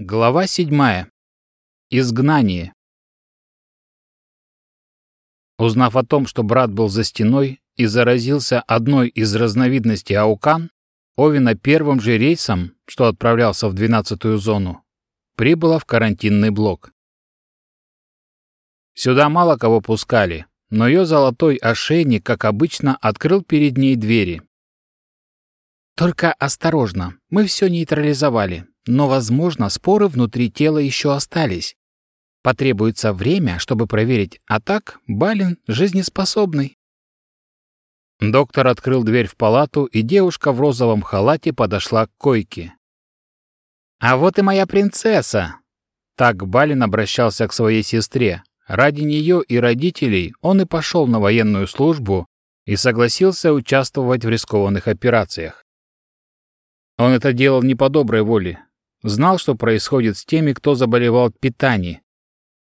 Глава седьмая. Изгнание. Узнав о том, что брат был за стеной и заразился одной из разновидностей аукан, Овина первым же рейсом, что отправлялся в двенадцатую зону, прибыла в карантинный блок. Сюда мало кого пускали, но ее золотой ошейник, как обычно, открыл перед ней двери. «Только осторожно, мы все нейтрализовали, но, возможно, споры внутри тела еще остались. Потребуется время, чтобы проверить, а так Балин жизнеспособный. Доктор открыл дверь в палату, и девушка в розовом халате подошла к койке. «А вот и моя принцесса!» Так Балин обращался к своей сестре. Ради нее и родителей он и пошел на военную службу и согласился участвовать в рискованных операциях. Он это делал не по доброй воле, Знал, что происходит с теми, кто заболевал питанием.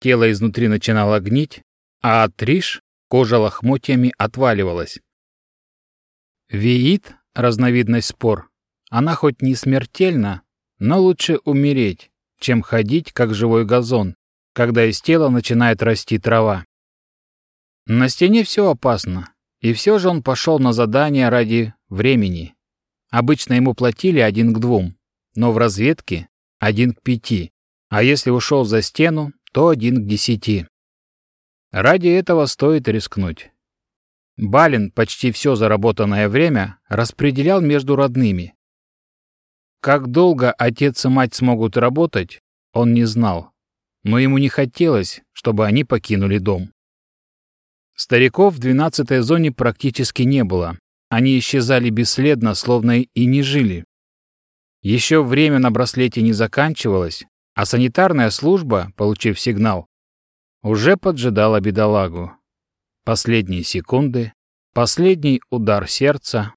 Тело изнутри начинало гнить, а от риш кожа лохмотьями отваливалась. Виит, разновидность спор, она хоть не смертельна, но лучше умереть, чем ходить, как живой газон, когда из тела начинает расти трава. На стене все опасно, и все же он пошел на задание ради времени. Обычно ему платили один к двум но в разведке один к пяти, а если ушел за стену, то один к десяти. Ради этого стоит рискнуть. Балин почти все заработанное время распределял между родными. Как долго отец и мать смогут работать, он не знал, но ему не хотелось, чтобы они покинули дом. Стариков в двенадцатой зоне практически не было. Они исчезали бесследно, словно и не жили. Еще время на браслете не заканчивалось, а санитарная служба, получив сигнал, уже поджидала бедолагу. Последние секунды, последний удар сердца.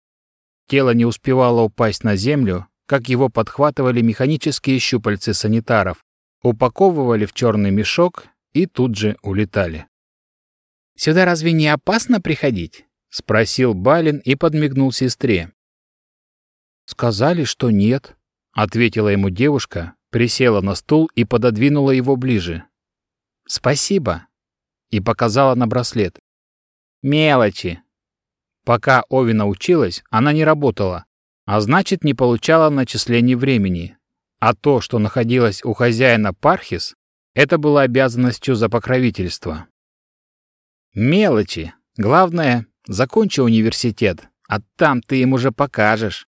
Тело не успевало упасть на землю, как его подхватывали механические щупальцы санитаров, упаковывали в черный мешок и тут же улетали. «Сюда разве не опасно приходить?» — спросил Балин и подмигнул сестре. «Сказали, что нет», ответила ему девушка, присела на стул и пододвинула его ближе. Спасибо. И показала на браслет. Мелочи. Пока Овина училась, она не работала, а значит, не получала начислений времени. А то, что находилось у хозяина Пархис, это было обязанностью за покровительство. Мелочи. Главное, закончи университет, а там ты им уже покажешь.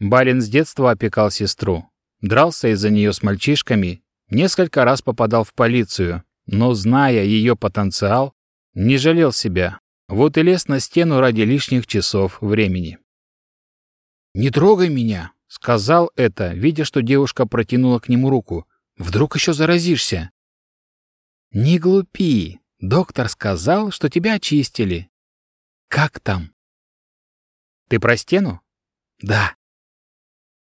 Балин с детства опекал сестру. Дрался из-за нее с мальчишками, несколько раз попадал в полицию, но, зная ее потенциал, не жалел себя. Вот и лез на стену ради лишних часов времени. «Не трогай меня!» — сказал это, видя, что девушка протянула к нему руку. «Вдруг еще заразишься?» «Не глупи! Доктор сказал, что тебя очистили. Как там?» «Ты про стену?» «Да.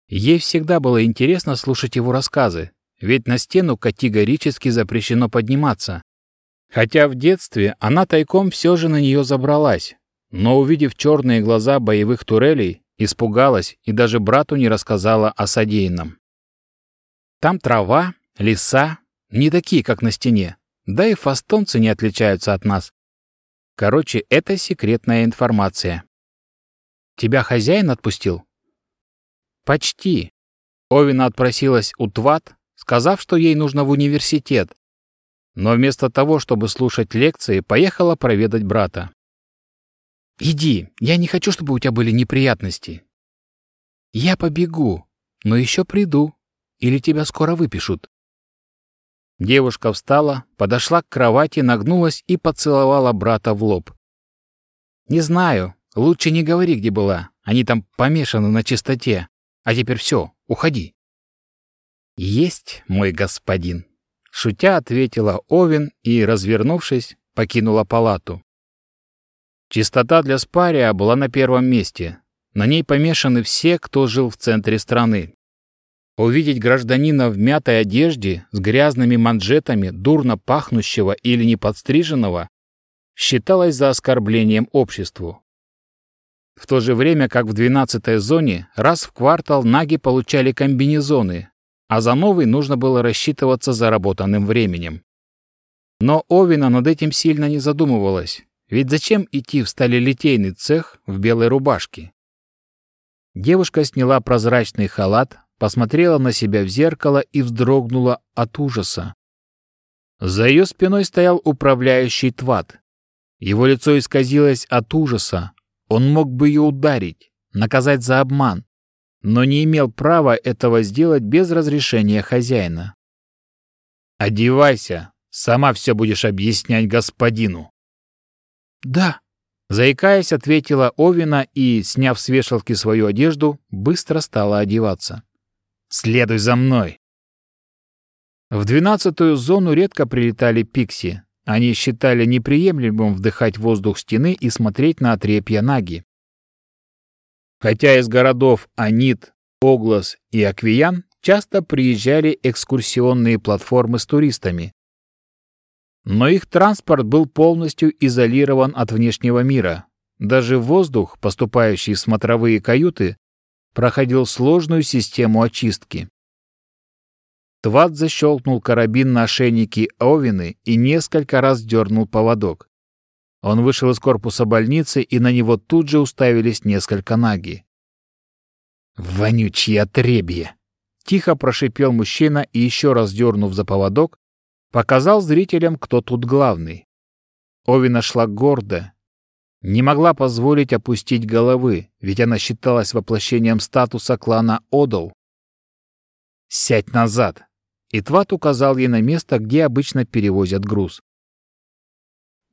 Ей всегда было интересно слушать его рассказы, ведь на стену категорически запрещено подниматься. Хотя в детстве она тайком все же на нее забралась, но увидев черные глаза боевых турелей, испугалась и даже брату не рассказала о содеянном. Там трава, леса, не такие, как на стене, да и фастонцы не отличаются от нас. Короче, это секретная информация. Тебя хозяин отпустил? Почти. Овина отпросилась у Тват, сказав, что ей нужно в университет. Но вместо того, чтобы слушать лекции, поехала проведать брата. «Иди, я не хочу, чтобы у тебя были неприятности». «Я побегу, но еще приду, или тебя скоро выпишут». Девушка встала, подошла к кровати, нагнулась и поцеловала брата в лоб. «Не знаю, лучше не говори, где была, они там помешаны на чистоте. А теперь все, уходи. Есть, мой господин. Шутя ответила Овен и, развернувшись, покинула палату. Чистота для спария была на первом месте. На ней помешаны все, кто жил в центре страны. Увидеть гражданина в мятой одежде с грязными манжетами, дурно пахнущего или неподстриженного, считалось за оскорблением обществу. В то же время, как в 12-й зоне, раз в квартал наги получали комбинезоны, а за новый нужно было рассчитываться заработанным временем. Но Овина над этим сильно не задумывалась, ведь зачем идти в сталелитейный цех в белой рубашке? Девушка сняла прозрачный халат, посмотрела на себя в зеркало и вздрогнула от ужаса. За ее спиной стоял управляющий Тват. Его лицо исказилось от ужаса. Он мог бы ее ударить, наказать за обман, но не имел права этого сделать без разрешения хозяина. «Одевайся, сама все будешь объяснять господину». «Да», — заикаясь, ответила Овина и, сняв с вешалки свою одежду, быстро стала одеваться. «Следуй за мной!» В двенадцатую зону редко прилетали пикси. Они считали неприемлемым вдыхать воздух стены и смотреть на отрепья Наги. Хотя из городов Анит, Оглас и Аквиян часто приезжали экскурсионные платформы с туристами. Но их транспорт был полностью изолирован от внешнего мира. Даже воздух, поступающий в смотровые каюты, проходил сложную систему очистки. Тват защелкнул карабин на ошейнике Овины и несколько раз дернул поводок. Он вышел из корпуса больницы, и на него тут же уставились несколько наги. «Вонючье отребье!» Тихо прошипел мужчина и, еще раз дернув за поводок, показал зрителям, кто тут главный. Овина шла гордо, не могла позволить опустить головы, ведь она считалась воплощением статуса клана Одал. «Сядь назад!» и Тват указал ей на место, где обычно перевозят груз.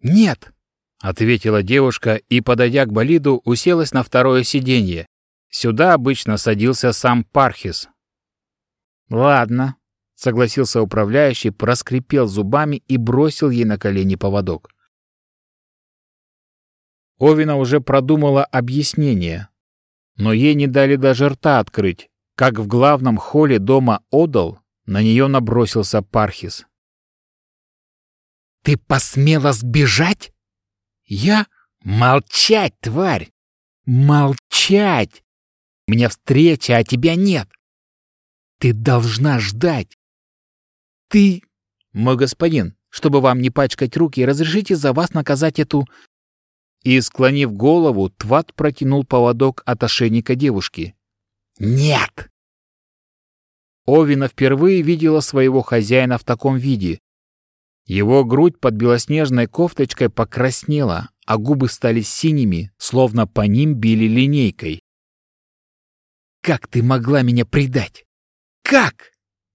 «Нет!» — ответила девушка и, подойдя к болиду, уселась на второе сиденье. Сюда обычно садился сам Пархис. «Ладно», — согласился управляющий, проскрипел зубами и бросил ей на колени поводок. Овина уже продумала объяснение, но ей не дали даже рта открыть, как в главном холле дома Одал на нее набросился Пархис. «Ты посмела сбежать?» «Я? Молчать, тварь! Молчать! У меня встреча, а тебя нет! Ты должна ждать! Ты...» «Мой господин, чтобы вам не пачкать руки, разрешите за вас наказать эту...» И, склонив голову, Тват протянул поводок от ошейника девушки. «Нет!» Овина впервые видела своего хозяина в таком виде. Его грудь под белоснежной кофточкой покраснела, а губы стали синими, словно по ним били линейкой. «Как ты могла меня предать? Как?»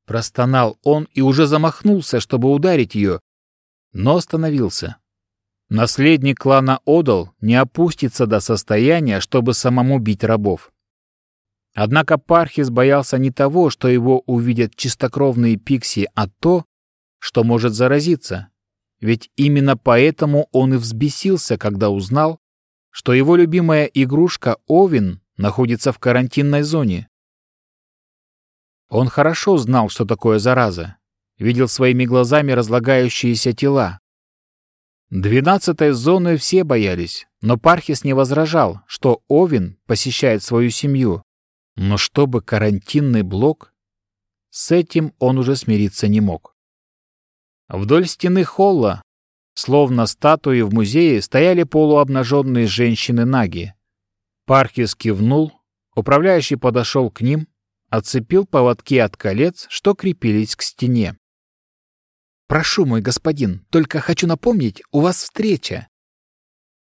Простонал он и уже замахнулся, чтобы ударить ее, но остановился. Наследник клана Одал не опустится до состояния, чтобы самому бить рабов. Однако Пархис боялся не того, что его увидят чистокровные пикси, а то, что может заразиться. Ведь именно поэтому он и взбесился, когда узнал, что его любимая игрушка Овин находится в карантинной зоне. Он хорошо знал, что такое зараза, видел своими глазами разлагающиеся тела. Двенадцатой зоны все боялись, но Пархис не возражал, что Овин посещает свою семью, но чтобы карантинный блок, с этим он уже смириться не мог. Вдоль стены холла, словно статуи в музее, стояли полуобнаженные женщины-наги. Пархис кивнул, управляющий подошел к ним, отцепил поводки от колец, что крепились к стене. «Прошу, мой господин, только хочу напомнить, у вас встреча».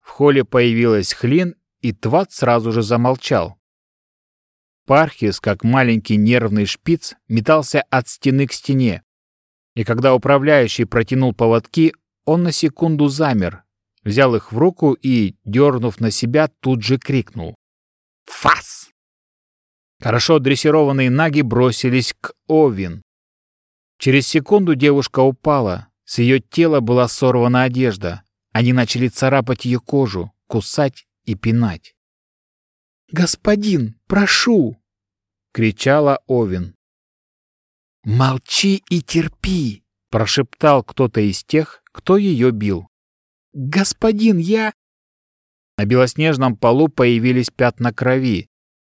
В холле появилась Хлин, и Тват сразу же замолчал. Пархис, как маленький нервный шпиц, метался от стены к стене. И когда управляющий протянул поводки, он на секунду замер, взял их в руку и, дернув на себя, тут же крикнул. «Фас!» Хорошо дрессированные наги бросились к Овин. Через секунду девушка упала, с ее тела была сорвана одежда. Они начали царапать ее кожу, кусать и пинать. «Господин, прошу!» — кричала Овен. «Молчи и терпи!» — прошептал кто-то из тех, кто ее бил. «Господин, я...» На белоснежном полу появились пятна крови.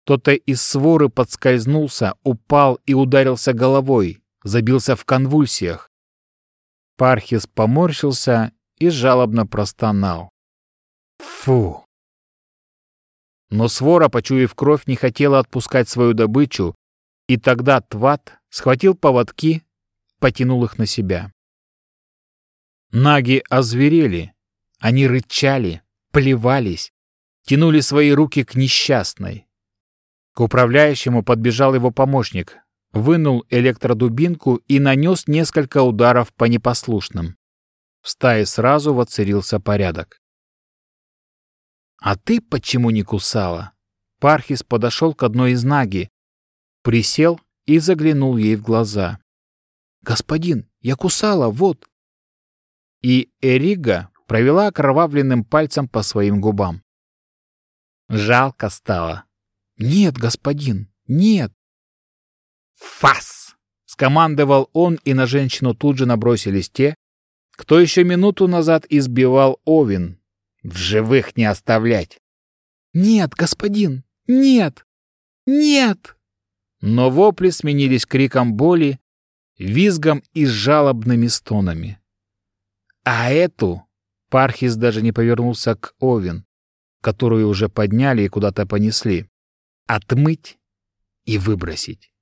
Кто-то из своры подскользнулся, упал и ударился головой, забился в конвульсиях. Пархис поморщился и жалобно простонал. Фу! Но свора, почуяв кровь, не хотела отпускать свою добычу, и тогда Тват схватил поводки, потянул их на себя. Наги озверели. Они рычали, плевались, тянули свои руки к несчастной. К управляющему подбежал его помощник, вынул электродубинку и нанес несколько ударов по непослушным. В стае сразу воцарился порядок. «А ты почему не кусала?» Пархис подошел к одной из наги, присел и заглянул ей в глаза. «Господин, я кусала, вот!» И Эрига провела окровавленным пальцем по своим губам. Жалко стало. «Нет, господин, нет!» «Фас!» — скомандовал он, и на женщину тут же набросились те, кто еще минуту назад избивал Овен. В живых не оставлять. «Нет, господин, нет! Нет!» Но вопли сменились криком боли, визгом и жалобными стонами. А эту Пархис даже не повернулся к Овен, которую уже подняли и куда-то понесли. Отмыть и выбросить.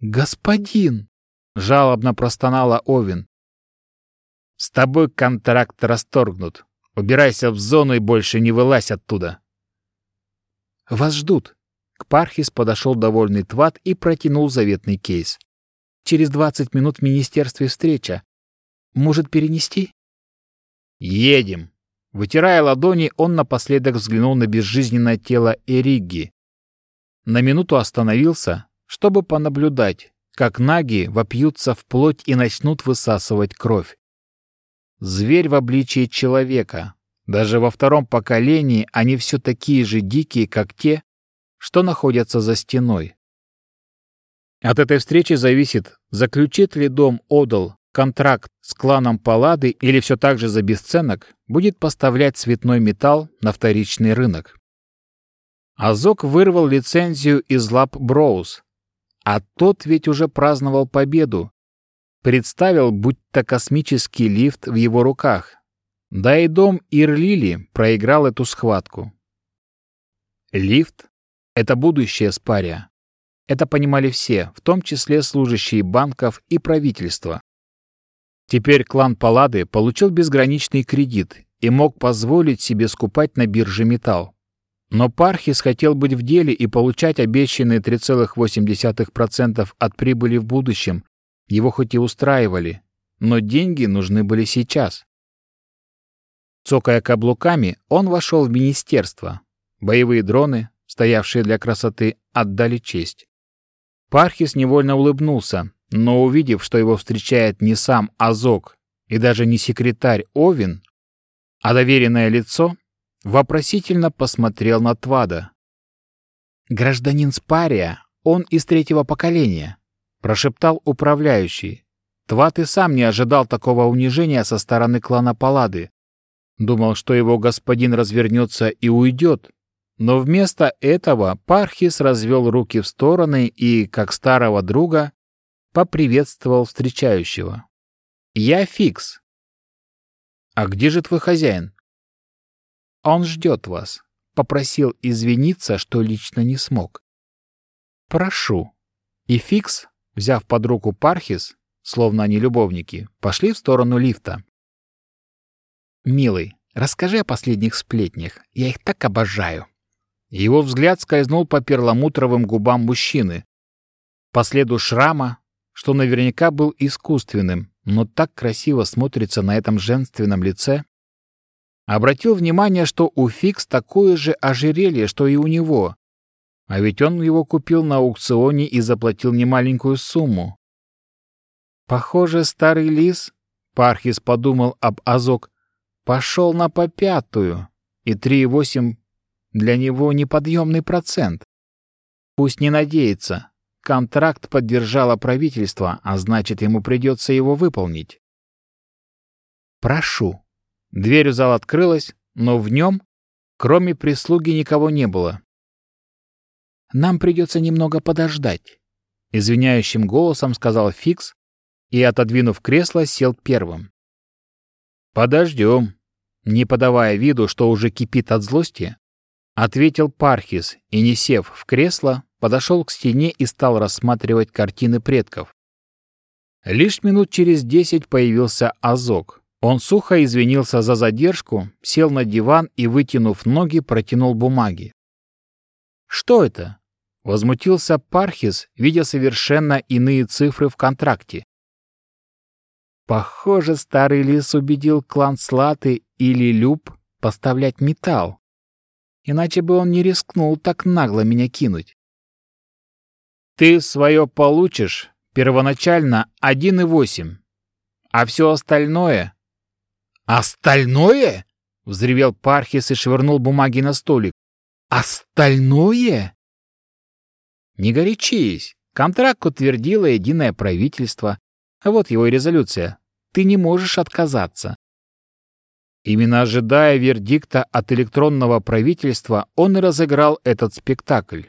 «Господин!» — жалобно простонала Овен. «С тобой контракт расторгнут. Убирайся в зону и больше не вылазь оттуда». «Вас ждут». К Пархис подошел довольный Тват и протянул заветный кейс. «Через двадцать минут в министерстве встреча. Может, перенести?» «Едем!» Вытирая ладони, он напоследок взглянул на безжизненное тело Эриги. На минуту остановился, чтобы понаблюдать, как наги вопьются в плоть и начнут высасывать кровь. Зверь в обличии человека. Даже во втором поколении они все такие же дикие, как те, что находятся за стеной. От этой встречи зависит, заключит ли дом Одал контракт с кланом Паллады или все так же за бесценок будет поставлять цветной металл на вторичный рынок. Азок вырвал лицензию из лап Броуз, а тот ведь уже праздновал победу. Представил, будто космический лифт в его руках. Да и дом Ирлили проиграл эту схватку. Лифт — это будущее спария. Это понимали все, в том числе служащие банков и правительства. Теперь клан Паллады получил безграничный кредит и мог позволить себе скупать на бирже металл. Но Пархис хотел быть в деле и получать обещанные 3,8% от прибыли в будущем. Его хоть и устраивали, но деньги нужны были сейчас. Цокая каблуками, он вошел в министерство. Боевые дроны, стоявшие для красоты, отдали честь. Пархис невольно улыбнулся, но увидев, что его встречает не сам Азок и даже не секретарь Овин, а доверенное лицо, вопросительно посмотрел на Твада. «Гражданин Спария, он из третьего поколения», — прошептал управляющий. Твад и сам не ожидал такого унижения со стороны клана Палады. Думал, что его господин развернется и уйдет, но вместо этого Пархис развел руки в стороны и, как старого друга, поприветствовал встречающего. «Я Фикс». «А где же твой хозяин?» «Он ждет вас», — попросил извиниться, что лично не смог. «Прошу». И Фикс, взяв под руку Пархис, словно они любовники, пошли в сторону лифта. «Милый, расскажи о последних сплетнях. Я их так обожаю». Его взгляд скользнул по перламутровым губам мужчины. По следу шрама, что наверняка был искусственным, но так красиво смотрится на этом женственном лице. Обратил внимание, что у Фикс такое же ожерелье, что и у него. А ведь он его купил на аукционе и заплатил немаленькую сумму. Похоже, старый лис, Пархис подумал об Азок, пошел на попятую, и 3,8 для него неподъемный процент. Пусть не надеется, Контракт поддержало правительство, а значит, ему придется его выполнить. «Прошу». Дверь в зал открылась, но в нем, кроме прислуги, никого не было. Нам придется немного подождать», — извиняющим голосом сказал Фикс и, отодвинув кресло, сел первым. «Подождем», — не подавая виду, что уже кипит от злости, ответил Пархис и, не сев в кресло, подошел к стене и стал рассматривать картины предков. Лишь минут через десять появился Азок. Он сухо извинился за задержку, сел на диван и, вытянув ноги, протянул бумаги. «Что это?» — возмутился Пархис, видя совершенно иные цифры в контракте. Похоже, старый лис убедил клан Слаты или Люб поставлять металл. Иначе бы он не рискнул так нагло меня кинуть. «Ты свое получишь первоначально 1,8, а все остальное...» «Остальное?» — взревел Пархис и швырнул бумаги на столик. Остальное? Не горячись. Контракт утвердило единое правительство. А вот его и резолюция. Ты не можешь отказаться. Именно ожидая вердикта от электронного правительства, он и разыграл этот спектакль.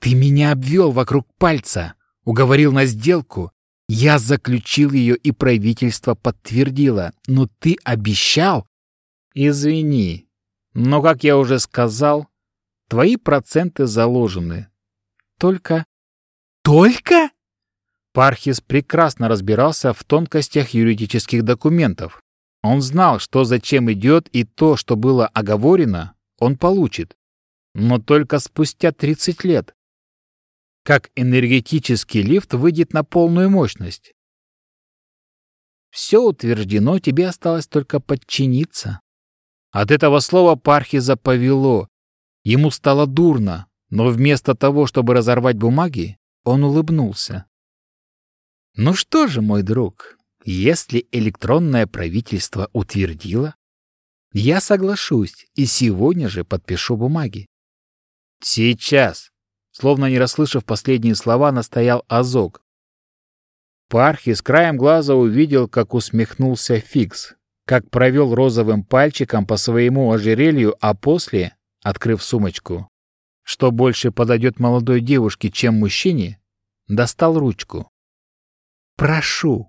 «Ты меня обвел вокруг пальца, уговорил на сделку. Я заключил ее, и правительство подтвердило. Но ты обещал?» «Извини, но, как я уже сказал, твои проценты заложены. Только... Только? Пархис прекрасно разбирался в тонкостях юридических документов. Он знал, что зачем идет, и то, что было оговорено, он получит. Но только спустя 30 лет. Как энергетический лифт выйдет на полную мощность. Все утверждено, тебе осталось только подчиниться. От этого слова Пархиза повело. Ему стало дурно, но вместо того, чтобы разорвать бумаги, он улыбнулся. «Ну что же, мой друг, если электронное правительство утвердило, я соглашусь и сегодня же подпишу бумаги». «Сейчас!» Словно не расслышав последние слова, настоял Азок. Пархис краем глаза увидел, как усмехнулся Фикс, как провел розовым пальчиком по своему ожерелью, а после, открыв сумочку, что больше подойдет молодой девушке, чем мужчине, достал ручку. «Прошу,